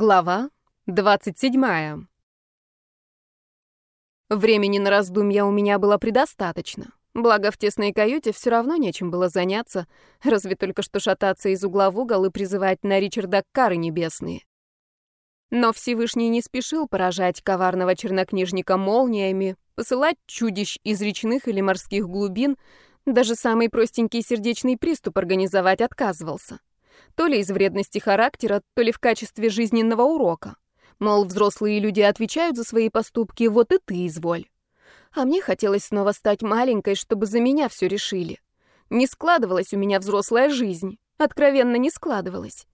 Глава 27. Времени на раздумья у меня было предостаточно. Благо, в тесной каюте все равно нечем было заняться, разве только что шататься из угла в угол и призывать на Ричарда кары небесные. Но Всевышний не спешил поражать коварного чернокнижника молниями, посылать чудищ из речных или морских глубин, даже самый простенький сердечный приступ организовать отказывался. То ли из вредности характера, то ли в качестве жизненного урока. Мол, взрослые люди отвечают за свои поступки, вот и ты изволь. А мне хотелось снова стать маленькой, чтобы за меня все решили. Не складывалась у меня взрослая жизнь. Откровенно не складывалась.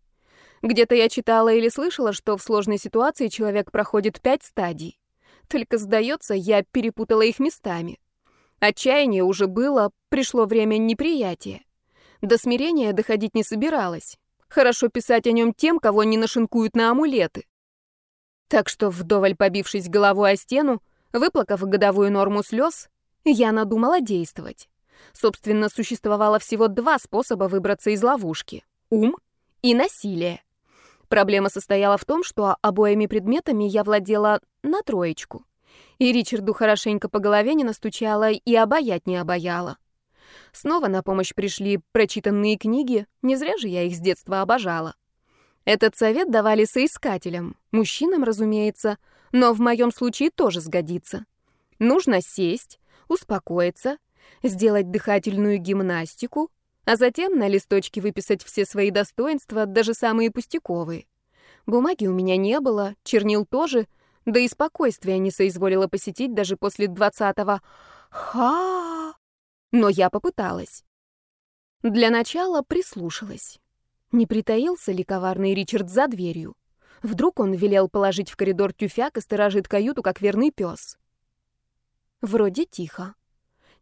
Где-то я читала или слышала, что в сложной ситуации человек проходит пять стадий. Только, сдается, я перепутала их местами. Отчаяние уже было, пришло время неприятия. До смирения доходить не собиралась. Хорошо писать о нем тем, кого не нашинкуют на амулеты. Так что, вдоволь побившись головой о стену, выплакав годовую норму слез, я надумала действовать. Собственно, существовало всего два способа выбраться из ловушки — ум и насилие. Проблема состояла в том, что обоими предметами я владела на троечку. И Ричарду хорошенько по голове не настучала и обаять не обаяла. Снова на помощь пришли прочитанные книги, не зря же я их с детства обожала. Этот совет давали соискателям, мужчинам, разумеется, но в моем случае тоже сгодится. Нужно сесть, успокоиться, сделать дыхательную гимнастику, а затем на листочке выписать все свои достоинства, даже самые пустяковые. Бумаги у меня не было, чернил тоже, да и спокойствия не соизволила посетить даже после двадцатого «Ха!» Но я попыталась. Для начала прислушалась. Не притаился ли коварный Ричард за дверью? Вдруг он велел положить в коридор тюфяк и сторожит каюту, как верный пес. Вроде тихо.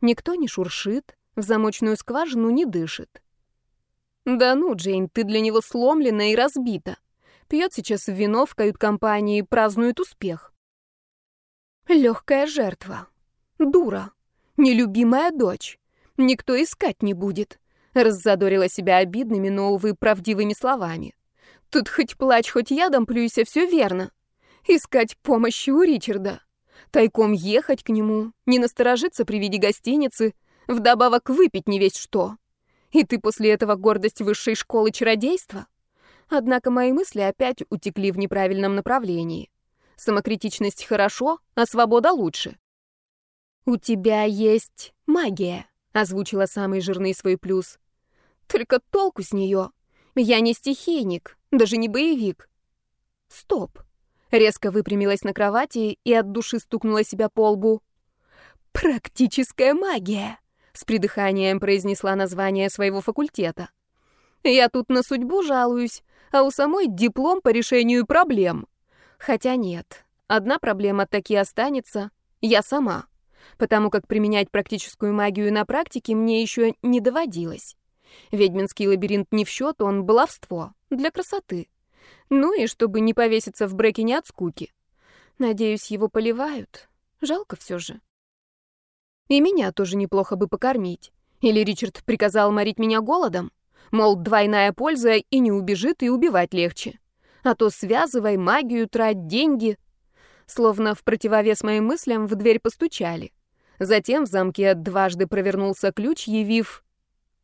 Никто не шуршит, в замочную скважину не дышит. Да ну, Джейн, ты для него сломлена и разбита. Пьет сейчас вино в кают-компании, празднует успех. Легкая жертва. Дура. Нелюбимая дочь никто искать не будет. Раззадорила себя обидными, но, увы, правдивыми словами. Тут хоть плачь, хоть ядом плюйся, все верно. Искать помощи у Ричарда. Тайком ехать к нему, не насторожиться при виде гостиницы, вдобавок выпить не весь что. И ты после этого гордость высшей школы чародейства? Однако мои мысли опять утекли в неправильном направлении. Самокритичность хорошо, а свобода лучше. У тебя есть магия озвучила самый жирный свой плюс. Только толку с нее. Я не стихийник, даже не боевик. Стоп. Резко выпрямилась на кровати и от души стукнула себя по лбу. Практическая магия, с придыханием произнесла название своего факультета. Я тут на судьбу жалуюсь, а у самой диплом по решению проблем. Хотя нет, одна проблема таки останется — я сама потому как применять практическую магию на практике мне еще не доводилось. Ведьминский лабиринт не в счет, он баловство, для красоты. Ну и чтобы не повеситься в брекине от скуки. Надеюсь, его поливают. Жалко все же. И меня тоже неплохо бы покормить. Или Ричард приказал морить меня голодом? Мол, двойная польза и не убежит, и убивать легче. А то связывай магию, трать деньги. Словно в противовес моим мыслям в дверь постучали. Затем в замке дважды провернулся ключ, явив...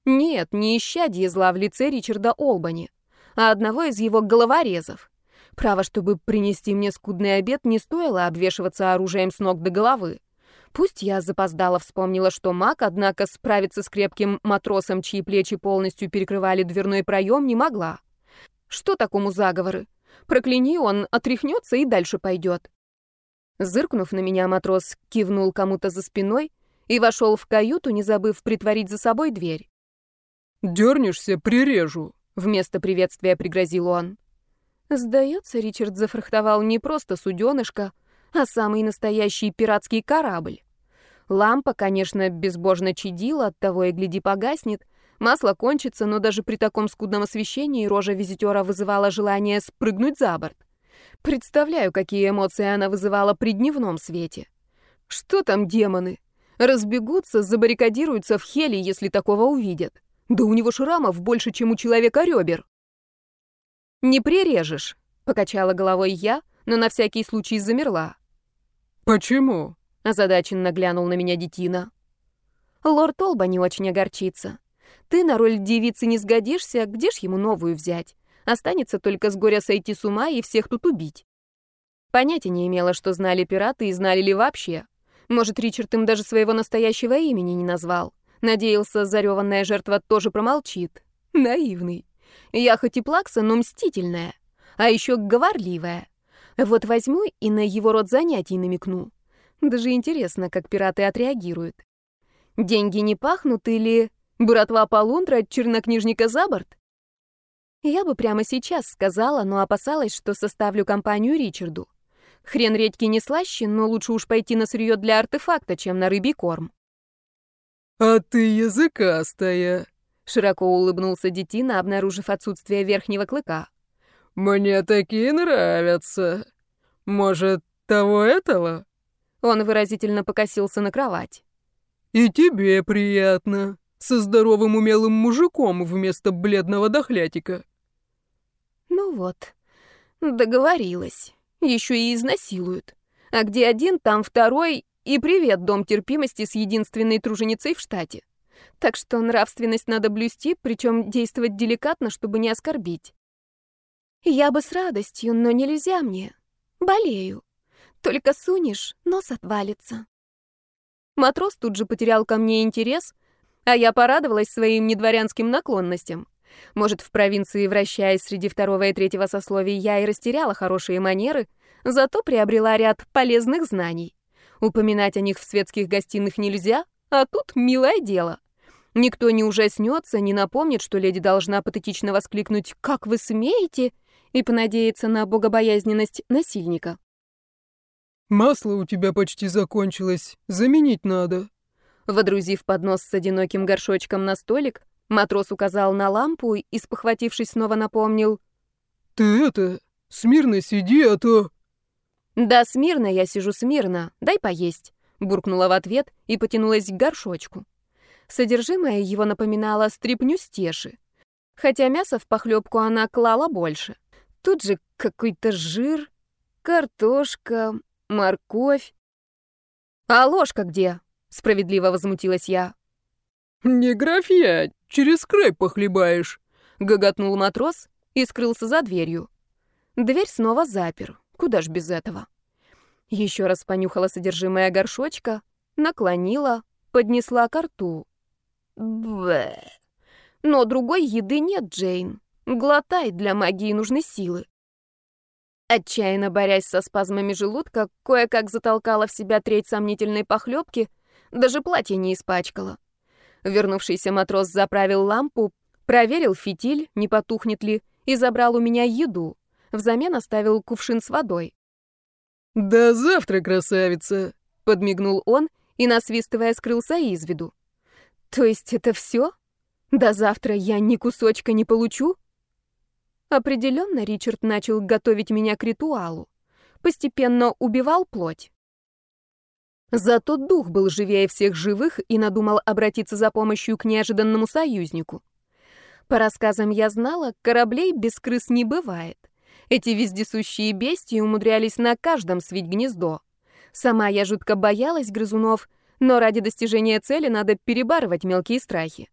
Нет, не исчадье зла в лице Ричарда Олбани, а одного из его головорезов. Право, чтобы принести мне скудный обед, не стоило обвешиваться оружием с ног до головы. Пусть я запоздала вспомнила, что маг, однако справиться с крепким матросом, чьи плечи полностью перекрывали дверной проем, не могла. Что такому заговоры? Прокляни он, отряхнется и дальше пойдет. Зыркнув на меня, матрос кивнул кому-то за спиной и вошел в каюту, не забыв притворить за собой дверь. «Дернешься, прирежу», — вместо приветствия пригрозил он. Сдается, Ричард зафрахтовал не просто суденышко, а самый настоящий пиратский корабль. Лампа, конечно, безбожно чадила, оттого и гляди погаснет, масло кончится, но даже при таком скудном освещении рожа визитера вызывала желание спрыгнуть за борт. Представляю, какие эмоции она вызывала при дневном свете. Что там демоны? Разбегутся, забаррикадируются в хеле, если такого увидят. Да у него шрамов больше, чем у человека ребер. «Не прирежешь», — Покачала головой я, но на всякий случай замерла. «Почему?» — озадаченно глянул на меня детина. «Лорд Олба не очень огорчится. Ты на роль девицы не сгодишься, где ж ему новую взять? Останется только с горя сойти с ума и всех тут убить». Понятия не имела, что знали пираты и знали ли вообще. Может, Ричард им даже своего настоящего имени не назвал. Надеялся, зареванная жертва тоже промолчит. Наивный. Я хоть и плакса, но мстительная. А еще говорливая. Вот возьму и на его род занятий намекну. Даже интересно, как пираты отреагируют. Деньги не пахнут или братва Полундра чернокнижника за борт? Я бы прямо сейчас сказала, но опасалась, что составлю компанию Ричарду. Хрен редьки не слаще, но лучше уж пойти на сырье для артефакта, чем на рыбий корм. «А ты языкастая», — широко улыбнулся детина, обнаружив отсутствие верхнего клыка. «Мне такие нравятся. Может, того этого?» Он выразительно покосился на кровать. «И тебе приятно, со здоровым умелым мужиком вместо бледного дохлятика». «Ну вот, договорилась». Еще и изнасилуют. А где один, там второй, и привет, дом терпимости с единственной труженицей в штате. Так что нравственность надо блюсти, причем действовать деликатно, чтобы не оскорбить. Я бы с радостью, но нельзя мне. Болею. Только сунешь, нос отвалится. Матрос тут же потерял ко мне интерес, а я порадовалась своим недворянским наклонностям. Может, в провинции, вращаясь среди второго и третьего сословий, я и растеряла хорошие манеры, зато приобрела ряд полезных знаний. Упоминать о них в светских гостиных нельзя, а тут милое дело. Никто не ужаснется, не напомнит, что леди должна патетично воскликнуть «Как вы смеете?» и понадеяться на богобоязненность насильника. «Масло у тебя почти закончилось, заменить надо». Водрузив поднос с одиноким горшочком на столик, Матрос указал на лампу и, спохватившись, снова напомнил. «Ты это, смирно сиди, а то...» «Да, смирно я сижу смирно, дай поесть», — буркнула в ответ и потянулась к горшочку. Содержимое его напоминало стряпню стеши. Хотя мясо в похлебку она клала больше. Тут же какой-то жир, картошка, морковь. «А ложка где?» — справедливо возмутилась я. «Не графья, через край похлебаешь», — гоготнул матрос и скрылся за дверью. Дверь снова запер. Куда ж без этого? Еще раз понюхала содержимое горшочка, наклонила, поднесла ко рту. Бэ. Но другой еды нет, Джейн. Глотай, для магии нужны силы. Отчаянно борясь со спазмами желудка, кое-как затолкала в себя треть сомнительной похлебки, даже платье не испачкала. Вернувшийся матрос заправил лампу, проверил фитиль, не потухнет ли, и забрал у меня еду. Взамен оставил кувшин с водой. «До завтра, красавица!» — подмигнул он и, насвистывая, скрылся из виду. «То есть это все? До завтра я ни кусочка не получу?» Определенно Ричард начал готовить меня к ритуалу. Постепенно убивал плоть. Зато дух был живее всех живых и надумал обратиться за помощью к неожиданному союзнику. По рассказам я знала, кораблей без крыс не бывает. Эти вездесущие бестии умудрялись на каждом свить гнездо. Сама я жутко боялась грызунов, но ради достижения цели надо перебарывать мелкие страхи.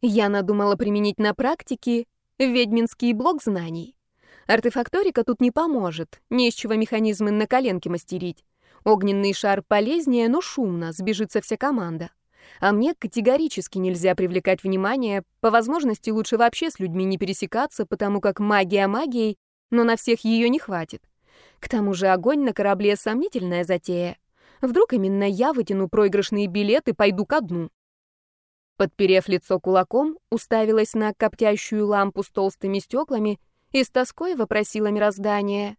Я надумала применить на практике ведьминский блок знаний. Артефакторика тут не поможет, не из чего механизмы на коленке мастерить. Огненный шар полезнее, но шумно, сбежится вся команда. А мне категорически нельзя привлекать внимание, по возможности лучше вообще с людьми не пересекаться, потому как магия магией, но на всех ее не хватит. К тому же огонь на корабле — сомнительная затея. Вдруг именно я вытяну проигрышные билеты и пойду ко дну. Подперев лицо кулаком, уставилась на коптящую лампу с толстыми стеклами и с тоской вопросила мироздание.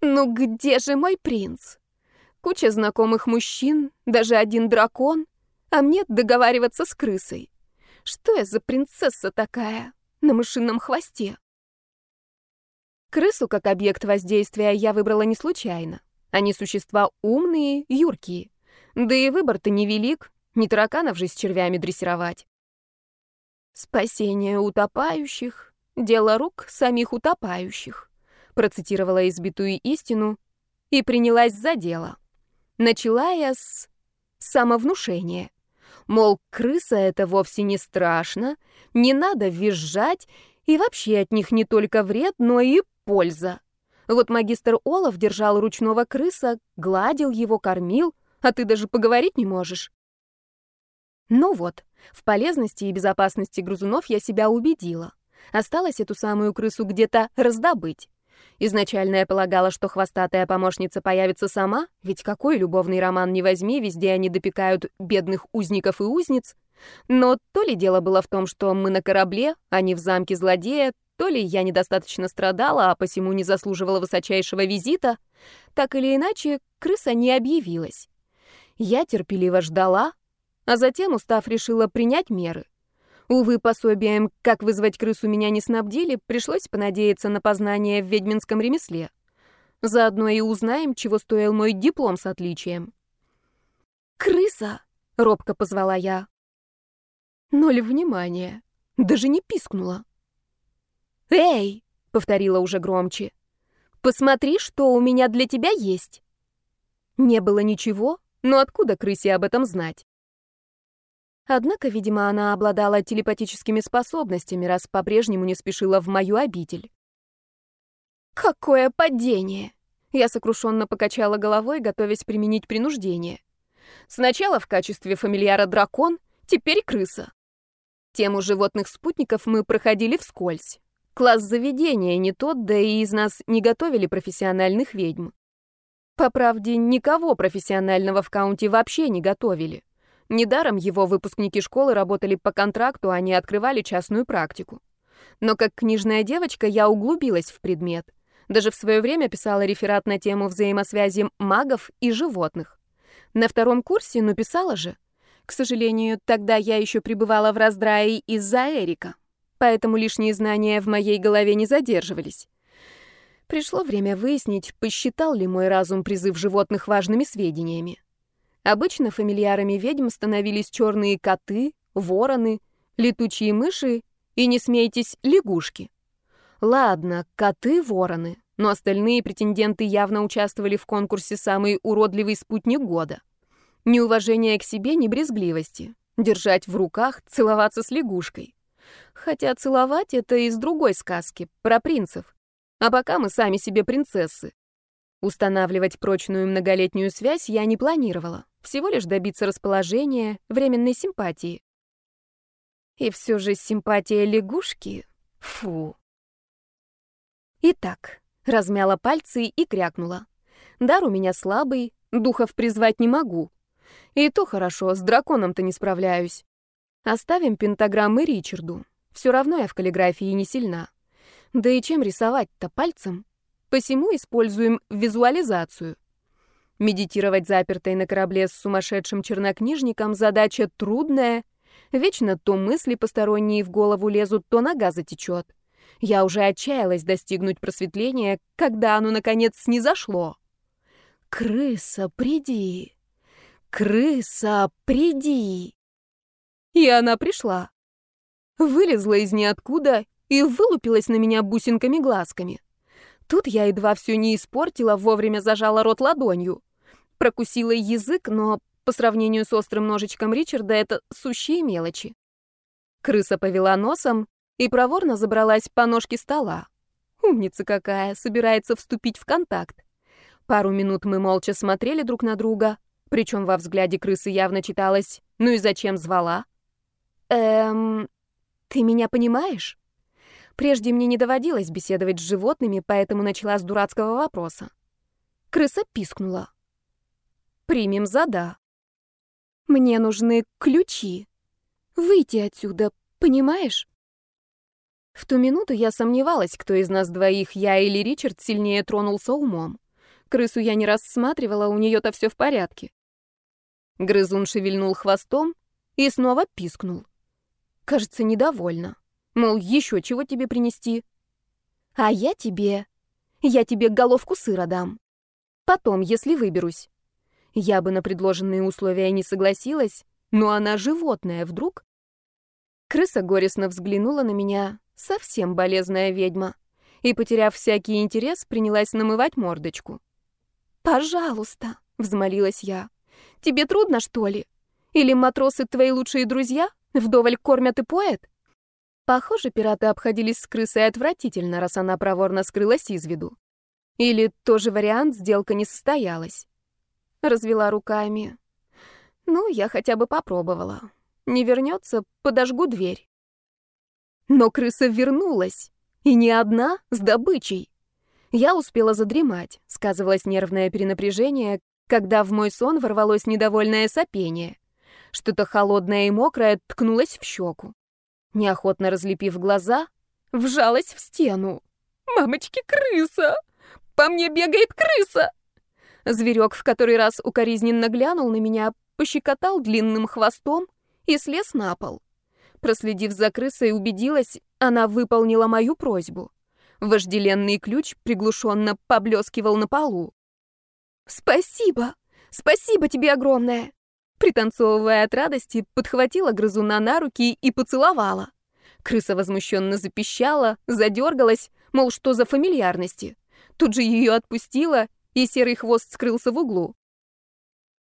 «Ну где же мой принц?» Куча знакомых мужчин, даже один дракон, а мне договариваться с крысой. Что я за принцесса такая на мышином хвосте? Крысу как объект воздействия я выбрала не случайно. Они существа умные, юркие. Да и выбор-то невелик, не тараканов же с червями дрессировать. Спасение утопающих — дело рук самих утопающих. процитировала избитую истину и принялась за дело. Начала я с самовнушения. Мол, крыса — это вовсе не страшно, не надо визжать, и вообще от них не только вред, но и польза. Вот магистр Олаф держал ручного крыса, гладил его, кормил, а ты даже поговорить не можешь. Ну вот, в полезности и безопасности грызунов я себя убедила. Осталось эту самую крысу где-то раздобыть. Изначально я полагала, что хвостатая помощница появится сама, ведь какой любовный роман не возьми, везде они допекают бедных узников и узниц. Но то ли дело было в том, что мы на корабле, а не в замке злодея, то ли я недостаточно страдала, а посему не заслуживала высочайшего визита, так или иначе, крыса не объявилась. Я терпеливо ждала, а затем, устав, решила принять меры. Увы, пособием «Как вызвать крысу» меня не снабдили, пришлось понадеяться на познание в ведьминском ремесле. Заодно и узнаем, чего стоил мой диплом с отличием. «Крыса!» — робко позвала я. Ноль внимания. Даже не пискнула. «Эй!» — повторила уже громче. «Посмотри, что у меня для тебя есть!» Не было ничего, но откуда крысе об этом знать? Однако, видимо, она обладала телепатическими способностями, раз по-прежнему не спешила в мою обитель. «Какое падение!» Я сокрушенно покачала головой, готовясь применить принуждение. Сначала в качестве фамильяра дракон, теперь крыса. Тему животных спутников мы проходили вскользь. Класс заведения не тот, да и из нас не готовили профессиональных ведьм. По правде, никого профессионального в каунте вообще не готовили. Недаром его выпускники школы работали по контракту, а не открывали частную практику. Но как книжная девочка я углубилась в предмет. Даже в свое время писала реферат на тему взаимосвязи магов и животных. На втором курсе, ну писала же. К сожалению, тогда я еще пребывала в раздрае из-за Эрика поэтому лишние знания в моей голове не задерживались. Пришло время выяснить, посчитал ли мой разум призыв животных важными сведениями. Обычно фамильярами ведьм становились черные коты, вороны, летучие мыши и, не смейтесь, лягушки. Ладно, коты-вороны, но остальные претенденты явно участвовали в конкурсе «Самый уродливый спутник года». Ни уважения к себе, ни брезгливости. Держать в руках, целоваться с лягушкой. Хотя целовать — это из другой сказки, про принцев. А пока мы сами себе принцессы. Устанавливать прочную многолетнюю связь я не планировала. Всего лишь добиться расположения, временной симпатии. И все же симпатия лягушки... Фу. Итак, размяла пальцы и крякнула. Дар у меня слабый, духов призвать не могу. И то хорошо, с драконом-то не справляюсь. Оставим пентаграммы Ричарду. Все равно я в каллиграфии не сильна. Да и чем рисовать-то пальцем? Посему используем визуализацию. Медитировать запертой на корабле с сумасшедшим чернокнижником задача трудная. Вечно то мысли посторонние в голову лезут, то нога затечет. Я уже отчаялась достигнуть просветления, когда оно, наконец, снизошло. «Крыса, приди! Крыса, приди!» И она пришла. Вылезла из ниоткуда и вылупилась на меня бусинками-глазками. Тут я едва все не испортила, вовремя зажала рот ладонью. Прокусила язык, но по сравнению с острым ножичком Ричарда это сущие мелочи. Крыса повела носом и проворно забралась по ножке стола. Умница какая, собирается вступить в контакт. Пару минут мы молча смотрели друг на друга, причем во взгляде крысы явно читалось «Ну и зачем звала?» Эм, ты меня понимаешь? Прежде мне не доводилось беседовать с животными, поэтому начала с дурацкого вопроса. Крыса пискнула. Примем за да. Мне нужны ключи. Выйти отсюда, понимаешь? В ту минуту я сомневалась, кто из нас двоих, я или Ричард, сильнее тронулся умом. Крысу я не рассматривала, у нее-то все в порядке. Грызун шевельнул хвостом и снова пискнул. Кажется, недовольна. Мол, еще чего тебе принести? А я тебе... Я тебе головку сыра дам. Потом, если выберусь. Я бы на предложенные условия не согласилась, но она животное вдруг. Крыса горестно взглянула на меня, совсем болезная ведьма, и, потеряв всякий интерес, принялась намывать мордочку. «Пожалуйста», — взмолилась я, — «тебе трудно, что ли? Или матросы твои лучшие друзья? Вдоволь кормят и поят?» Похоже, пираты обходились с крысой отвратительно, раз она проворно скрылась из виду. Или тоже вариант, сделка не состоялась. Развела руками. Ну, я хотя бы попробовала. Не вернется, подожгу дверь. Но крыса вернулась. И не одна, с добычей. Я успела задремать, сказывалось нервное перенапряжение, когда в мой сон ворвалось недовольное сопение. Что-то холодное и мокрое ткнулось в щеку. Неохотно разлепив глаза, вжалась в стену. «Мамочки, крыса! По мне бегает крыса!» Зверек в который раз укоризненно глянул на меня, пощекотал длинным хвостом и слез на пол. Проследив за крысой, убедилась, она выполнила мою просьбу. Вожделенный ключ приглушенно поблескивал на полу. «Спасибо! Спасибо тебе огромное!» Пританцовывая от радости, подхватила грызуна на руки и поцеловала. Крыса возмущенно запищала, задергалась, мол, что за фамильярности. Тут же ее отпустила, и серый хвост скрылся в углу.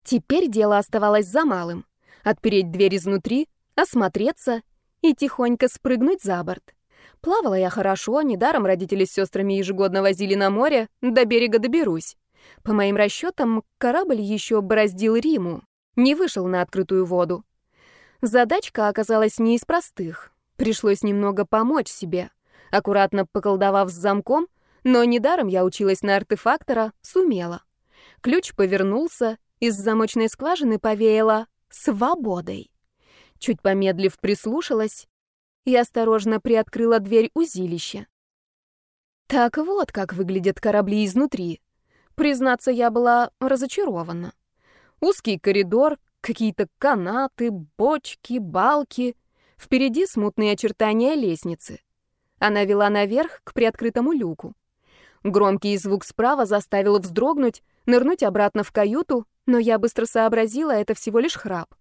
Теперь дело оставалось за малым. Отпереть дверь изнутри, осмотреться и тихонько спрыгнуть за борт. Плавала я хорошо, недаром родители с сестрами ежегодно возили на море, до берега доберусь. По моим расчетам, корабль еще бороздил Риму, не вышел на открытую воду. Задачка оказалась не из простых. Пришлось немного помочь себе. Аккуратно поколдовав с замком, но недаром я училась на артефактора, сумела. Ключ повернулся, из замочной скважины повеяло свободой. Чуть помедлив, прислушалась и осторожно приоткрыла дверь узилища. Так вот, как выглядят корабли изнутри. Признаться, я была разочарована. Узкий коридор, какие-то канаты, бочки, балки. Впереди смутные очертания лестницы. Она вела наверх к приоткрытому люку. Громкий звук справа заставил вздрогнуть, нырнуть обратно в каюту, но я быстро сообразила, это всего лишь храп.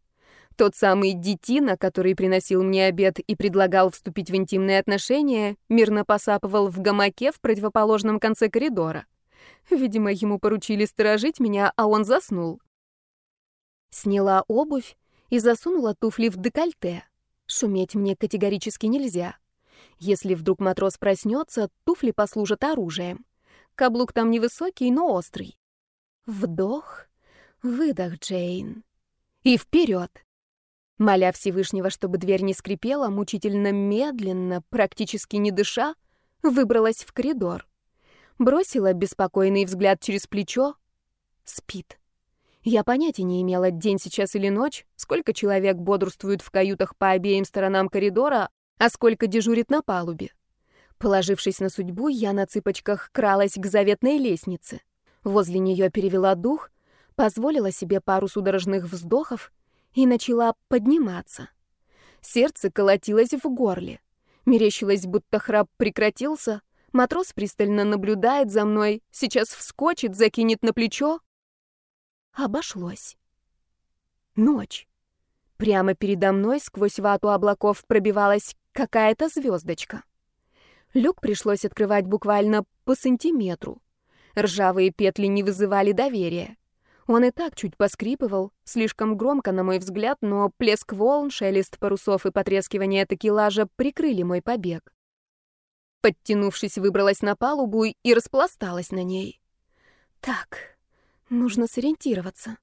Тот самый детина, который приносил мне обед и предлагал вступить в интимные отношения, мирно посапывал в гамаке в противоположном конце коридора. Видимо, ему поручили сторожить меня, а он заснул. Сняла обувь и засунула туфли в декольте. Шуметь мне категорически нельзя. Если вдруг матрос проснется, туфли послужат оружием. Каблук там невысокий, но острый. Вдох, выдох, Джейн. И вперед. Моля Всевышнего, чтобы дверь не скрипела, мучительно медленно, практически не дыша, выбралась в коридор. Бросила беспокойный взгляд через плечо. Спит. Я понятия не имела, день сейчас или ночь, сколько человек бодрствует в каютах по обеим сторонам коридора, а сколько дежурит на палубе. Положившись на судьбу, я на цыпочках кралась к заветной лестнице. Возле нее перевела дух, позволила себе пару судорожных вздохов и начала подниматься. Сердце колотилось в горле. Мерещилось, будто храп прекратился. Матрос пристально наблюдает за мной, сейчас вскочит, закинет на плечо. Обошлось. Ночь. Прямо передо мной сквозь вату облаков пробивалась какая-то звездочка. Люк пришлось открывать буквально по сантиметру. Ржавые петли не вызывали доверия. Он и так чуть поскрипывал, слишком громко, на мой взгляд, но плеск волн, шелест парусов и потрескивание такелажа прикрыли мой побег. Подтянувшись, выбралась на палубу и распласталась на ней. Так, нужно сориентироваться.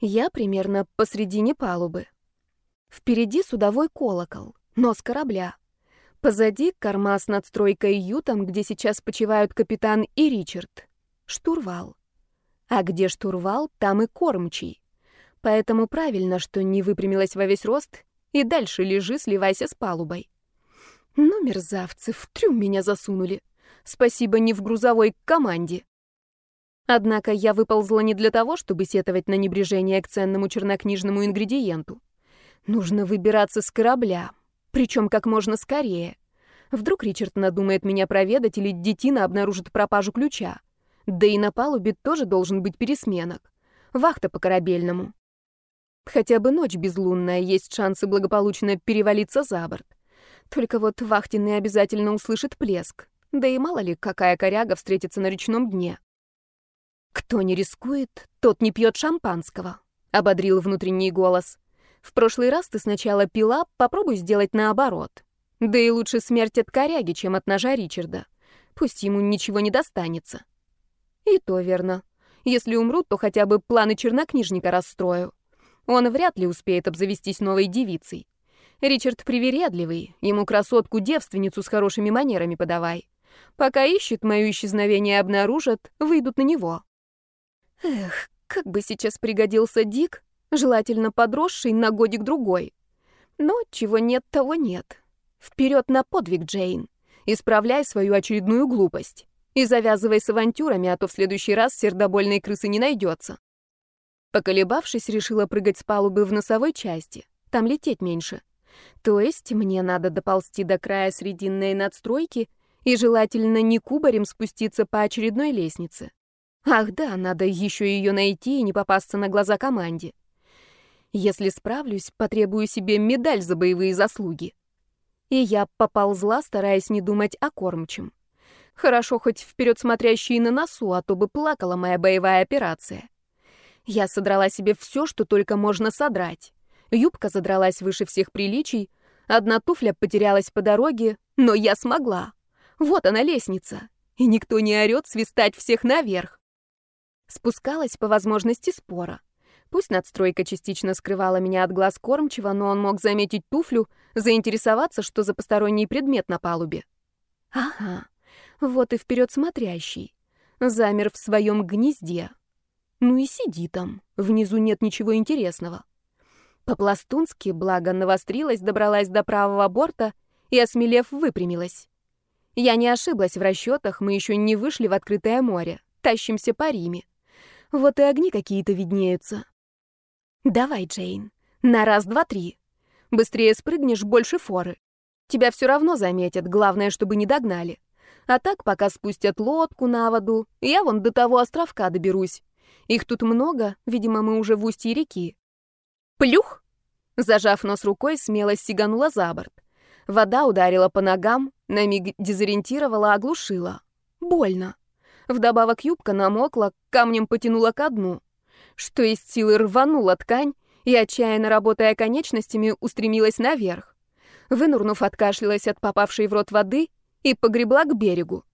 Я примерно посредине палубы. Впереди судовой колокол, нос корабля. Позади корма с надстройкой ютом, где сейчас почивают капитан и Ричард. Штурвал. А где штурвал, там и кормчий. Поэтому правильно, что не выпрямилась во весь рост и дальше лежи, сливайся с палубой. Ну, мерзавцы, в трюм меня засунули. Спасибо не в грузовой команде. Однако я выползла не для того, чтобы сетовать на небрежение к ценному чернокнижному ингредиенту. Нужно выбираться с корабля, причем как можно скорее. Вдруг Ричард надумает меня проведать или детина обнаружит пропажу ключа. Да и на палубе тоже должен быть пересменок. Вахта по корабельному. Хотя бы ночь безлунная, есть шансы благополучно перевалиться за борт. Только вот вахтенный обязательно услышит плеск. Да и мало ли, какая коряга встретится на речном дне. «Кто не рискует, тот не пьет шампанского», — ободрил внутренний голос. «В прошлый раз ты сначала пила, попробуй сделать наоборот. Да и лучше смерть от коряги, чем от ножа Ричарда. Пусть ему ничего не достанется». И то верно. Если умрут, то хотя бы планы чернокнижника расстрою. Он вряд ли успеет обзавестись новой девицей. Ричард привередливый, ему красотку-девственницу с хорошими манерами подавай. Пока ищут мое исчезновение обнаружат, выйдут на него. Эх, как бы сейчас пригодился Дик, желательно подросший на годик-другой. Но чего нет, того нет. Вперед на подвиг, Джейн. Исправляй свою очередную глупость. И завязывай с авантюрами, а то в следующий раз сердобольной крысы не найдется. Поколебавшись, решила прыгать с палубы в носовой части. Там лететь меньше. То есть мне надо доползти до края срединной надстройки и желательно не кубарем спуститься по очередной лестнице. Ах да, надо еще ее найти и не попасться на глаза команде. Если справлюсь, потребую себе медаль за боевые заслуги. И я поползла, стараясь не думать о кормчем. Хорошо хоть вперед смотрящий на носу, а то бы плакала моя боевая операция. Я содрала себе все, что только можно содрать. Юбка задралась выше всех приличий, одна туфля потерялась по дороге, но я смогла. Вот она лестница, и никто не орёт свистать всех наверх. Спускалась по возможности спора. Пусть надстройка частично скрывала меня от глаз кормчего, но он мог заметить туфлю, заинтересоваться, что за посторонний предмет на палубе. Ага, вот и вперед смотрящий. Замер в своем гнезде. Ну и сиди там, внизу нет ничего интересного. По-пластунски, благо навострилась, добралась до правого борта и, осмелев, выпрямилась. Я не ошиблась в расчетах, мы еще не вышли в открытое море, тащимся по Риме. Вот и огни какие-то виднеются. Давай, Джейн, на раз, два, три. Быстрее спрыгнешь, больше форы. Тебя все равно заметят, главное, чтобы не догнали. А так, пока спустят лодку на воду, я вон до того островка доберусь. Их тут много, видимо, мы уже в устье реки. Плюх! Зажав нос рукой, смело сиганула за борт. Вода ударила по ногам, на миг дезориентировала, оглушила. Больно. Вдобавок юбка намокла, камнем потянула ко дну. Что из силы рванула ткань и, отчаянно работая конечностями, устремилась наверх. Вынурнув, откашлялась от попавшей в рот воды и погребла к берегу.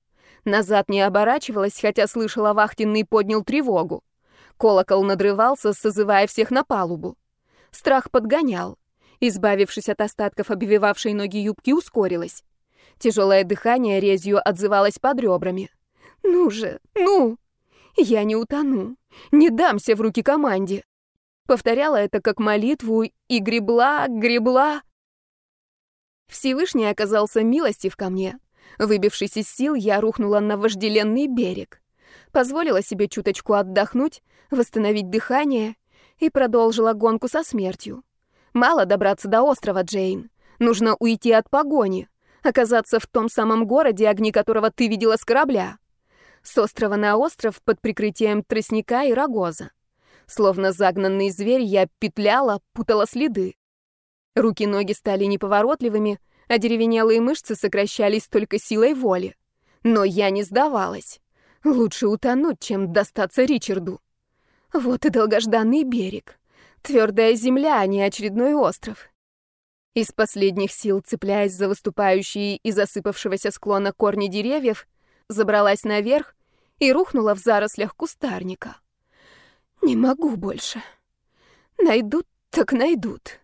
Назад не оборачивалась, хотя слышала, вахтенный поднял тревогу. Колокол надрывался, созывая всех на палубу. Страх подгонял. Избавившись от остатков обвивавшей ноги юбки, ускорилась. Тяжелое дыхание резью отзывалось под ребрами. «Ну же, ну! Я не утону, не дамся в руки команде!» Повторяла это как молитву и гребла, гребла. Всевышний оказался милостив ко мне. Выбившись из сил, я рухнула на вожделенный берег. Позволила себе чуточку отдохнуть, восстановить дыхание и продолжила гонку со смертью. Мало добраться до острова, Джейн. Нужно уйти от погони, оказаться в том самом городе, огни которого ты видела с корабля. С острова на остров под прикрытием тростника и рогоза. Словно загнанный зверь, я петляла, путала следы. Руки-ноги стали неповоротливыми, а деревенелые мышцы сокращались только силой воли. Но я не сдавалась. Лучше утонуть, чем достаться Ричарду. Вот и долгожданный берег. Твердая земля, а не очередной остров. Из последних сил, цепляясь за выступающие из засыпавшегося склона корни деревьев, забралась наверх и рухнула в зарослях кустарника. Не могу больше. Найдут, так найдут.